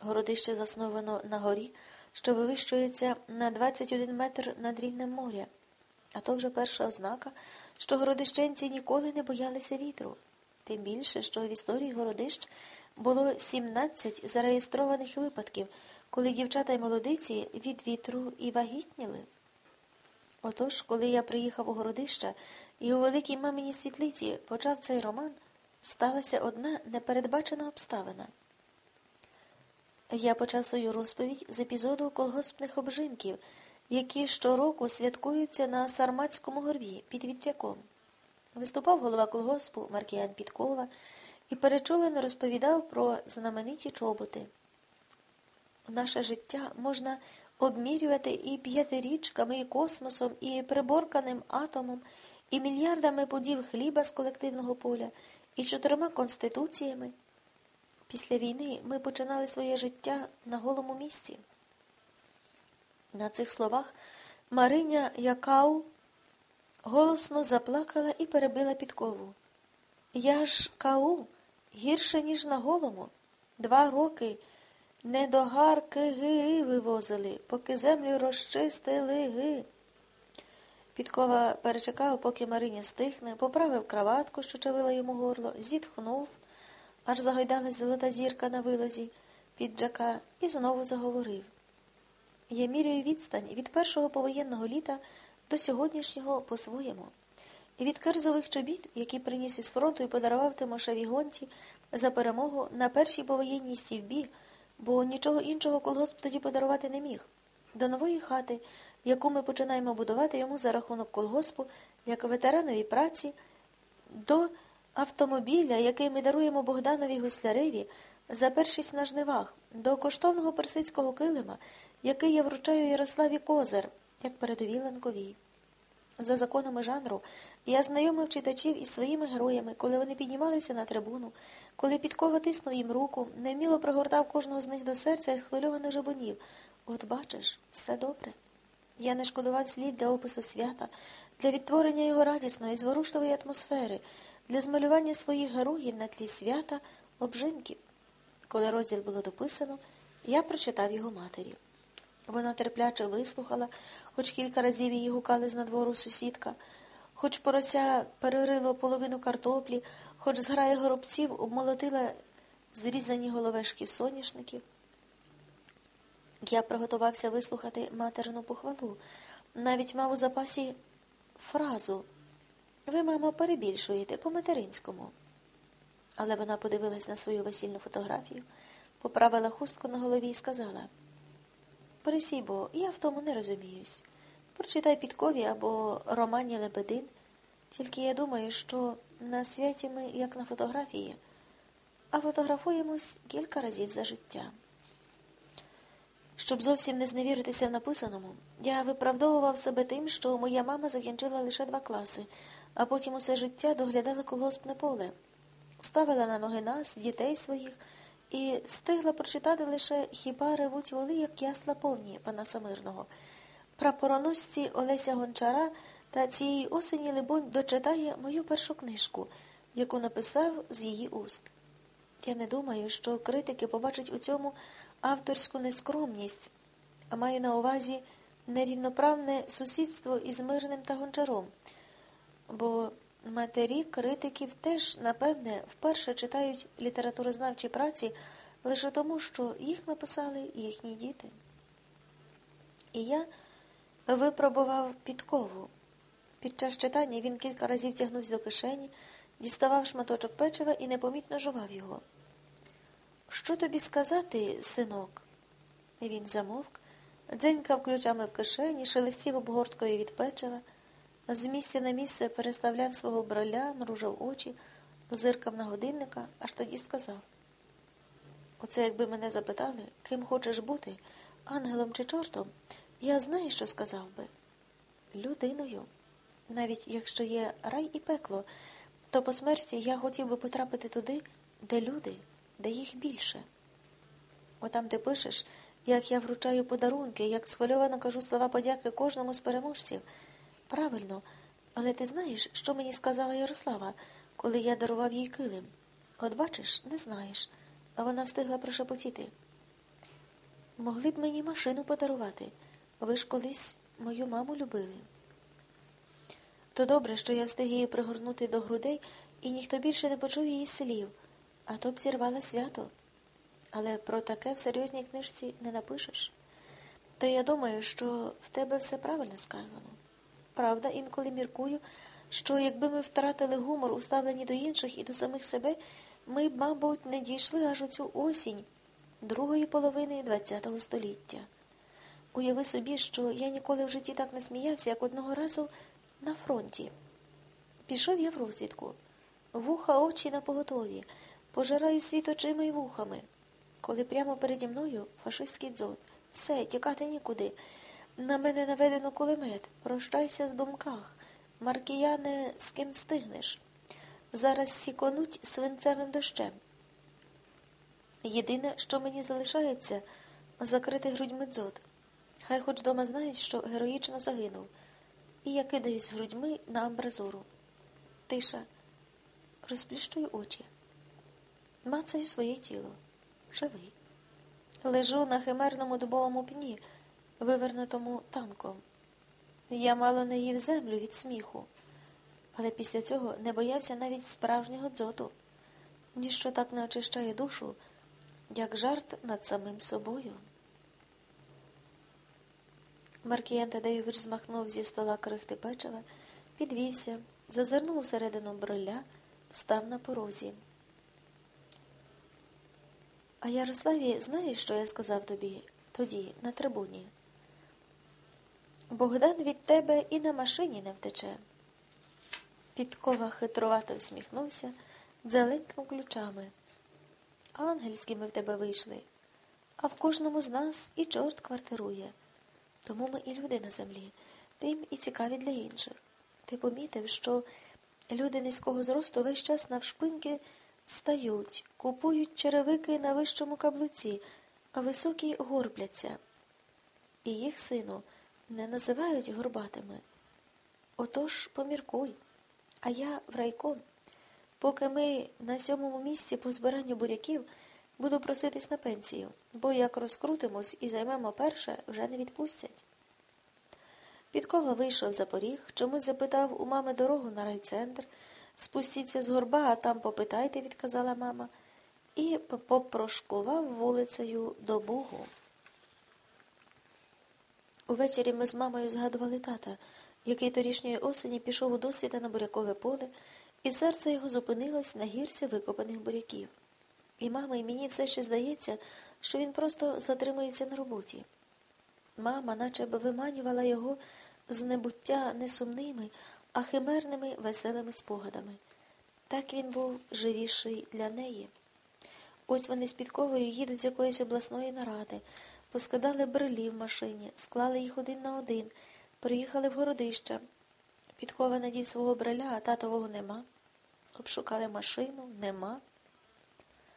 Городище засновано на горі, що вивищується на 21 метр над рівнем моря. А то вже перша ознака, що городищенці ніколи не боялися вітру. Тим більше, що в історії городищ було 17 зареєстрованих випадків, коли дівчата й молодиці від вітру і вагітніли. Отож, коли я приїхав у городища і у великій маминій світлиці почав цей роман, сталася одна непередбачена обставина. Я почав свою розповідь з епізоду колгоспних обжинків, які щороку святкуються на Сарматському горбі під вітряком. Виступав голова колгоспу Маркіян Підкова і перечулено розповідав про знамениті чоботи. Наше життя можна обмірювати і п'ятирічками, і космосом, і приборканим атомом, і мільярдами пудів хліба з колективного поля, і чотирма конституціями. Після війни ми починали своє життя на голому місці. На цих словах Мариня Якау голосно заплакала і перебила підкову. Я ж кау гірше, ніж на голому. Два роки недогарки ги вивозили, поки землю розчистили ги. Підкова перечекав, поки Мариня стихне, поправив краватку, що чавила йому горло, зітхнув, аж загойдалась золота зірка на вилозі піджака, і знову заговорив. Я міряю відстань від першого повоєнного літа до сьогоднішнього по-своєму. І від керзових чобіт, які приніс із фронту і подарував Тимошеві гонті за перемогу на першій повоєнній сівбі, бо нічого іншого колгосп тоді подарувати не міг. До нової хати, яку ми починаємо будувати йому за рахунок колгоспу, як ветеранові праці, до автомобіля, який ми даруємо Богданові Гусляреві за першість на жнивах, до коштовного персидського килима, який я вручаю Ярославі Козар, як передовій ланковій. За законами жанру я знайомив читачів із своїми героями, коли вони піднімалися на трибуну, коли підкова тиснув їм руку, невміло пригортав кожного з них до серця і схвильовано жабунів. От бачиш, все добре. Я не шкодував слів для опису свята, для відтворення його радісної, зворушливої атмосфери, для змалювання своїх героїв на тлі свята, обжинків. Коли розділ було дописано, я прочитав його матері. Вона терпляче вислухала, хоч кілька разів її гукали з надвору сусідка, хоч порося перерило половину картоплі, хоч зграя горобців обмолотила зрізані головешки соняшників. Я приготувався вислухати материну похвалу, навіть мав у запасі фразу Ви, мамо, перебільшуєте по-материнському. Але вона подивилась на свою весільну фотографію, поправила хустку на голові і сказала Пересій, бо я в тому не розуміюсь. Прочитай підкові або романі Лебедин. Тільки я думаю, що на святі ми, як на фотографії, а фотографуємось кілька разів за життя. Щоб зовсім не зневіритися в написаному, я виправдовував себе тим, що моя мама закінчила лише два класи, а потім усе життя доглядала колгоспне поле, ставила на ноги нас, дітей своїх, і встигла прочитати лише хіба ревуть воли, як ясла повні пана Самирного. Прапороносці Олеся Гончара та цієї осені, либонь, дочитає мою першу книжку, яку написав з її уст. Я не думаю, що критики побачать у цьому авторську нескромність, а маю на увазі нерівноправне сусідство із мирним та гончаром, бо матері критиків теж, напевне, вперше читають літературознавчі праці лише тому, що їх написали їхні діти. І я випробував підкову. Під час читання він кілька разів тягнувся до кишені, діставав шматочок печива і непомітно жував його. Що тобі сказати, синок? Він замовк, дзенькав ключами в кишені, шелестів обгорткою від печива, з місця на місце переставляв свого броля, мружав очі, зиркав на годинника, аж тоді сказав. Оце, якби мене запитали, ким хочеш бути, ангелом чи чортом, я знаю, що сказав би. Людиною. Навіть якщо є рай і пекло, то по смерті я хотів би потрапити туди, де люди де їх більше. Отам ти пишеш, як я вручаю подарунки, як схвильовано кажу слова подяки кожному з переможців. Правильно, але ти знаєш, що мені сказала Ярослава, коли я дарував їй килим? От бачиш, не знаєш, а вона встигла прошепотіти. Могли б мені машину подарувати. Ви ж колись мою маму любили. То добре, що я встиг її пригорнути до грудей, і ніхто більше не почув її слів, а то б зірвала свято. Але про таке в серйозній книжці не напишеш. Та я думаю, що в тебе все правильно сказано. Правда, інколи міркую, що якби ми втратили гумор у ставленні до інших і до самих себе, ми б, мабуть, не дійшли аж у цю осінь другої половини ХХ століття. Уяви собі, що я ніколи в житті так не сміявся, як одного разу на фронті. Пішов я в розвідку. Вуха, очі на поготові, пожираю світ очима й вухами. Коли прямо переді мною фашистський дзот. Все, тікати нікуди. На мене наведено кулемет. Прощайся з думках. Маркіяне, з ким встигнеш. Зараз сіконуть свинцевим дощем. Єдине, що мені залишається, закрити грудьми дзот. Хай хоч дома знають, що героїчно загинув. І я кидаюсь грудьми на амбразуру. Тиша. Розплющую очі. Мацаю своє тіло. Живий. Лежу на химерному дубовому пні, вивернутому танком. Я мало не їв землю від сміху, але після цього не боявся навіть справжнього дзоту. Ніщо так не очищає душу, як жарт над самим собою. Маркіян Тадеєвич змахнув зі стола крихти печива, підвівся, зазирнув усередину броля, став на порозі. А Ярославі, знаєш, що я сказав тобі тоді, на трибуні? Богдан від тебе і на машині не втече. Підкова хитрувато всміхнувся, дзеленькнув ключами. Ангельські ми в тебе вийшли, а в кожному з нас і чорт квартирує. Тому ми і люди на землі, тим і цікаві для інших. Ти помітив, що люди низького зросту весь час навшпиньки Встають, купують черевики на вищому каблуці, а високі горбляться. І їх, сину, не називають горбатими. Отож поміркуй, а я в райком. Поки ми на сьомому місці по збиранню буряків буду проситись на пенсію, бо як розкрутимось і займемо перше, вже не відпустять. Підкова вийшов за поріг, чомусь запитав у мами дорогу на райцентр. Спустіться з горба, а там попитайте, відказала мама, і попрошкував вулицею до Бугу. Увечері ми з мамою згадували тата, який торішньої осені пішов у досвіта на бурякове поле, і серце його зупинилось на гірці викопаних буряків. І мама, і мені все ще здається, що він просто затримується на роботі. Мама, наче б виманювала його з небуття несумними, а химерними веселими спогадами. Так він був живіший для неї. Ось вони з підковою їдуть з якоїсь обласної наради, поскидали брелі в машині, склали їх один на один, приїхали в городище. Підкова надів свого бреля, а татового нема. Обшукали машину, нема.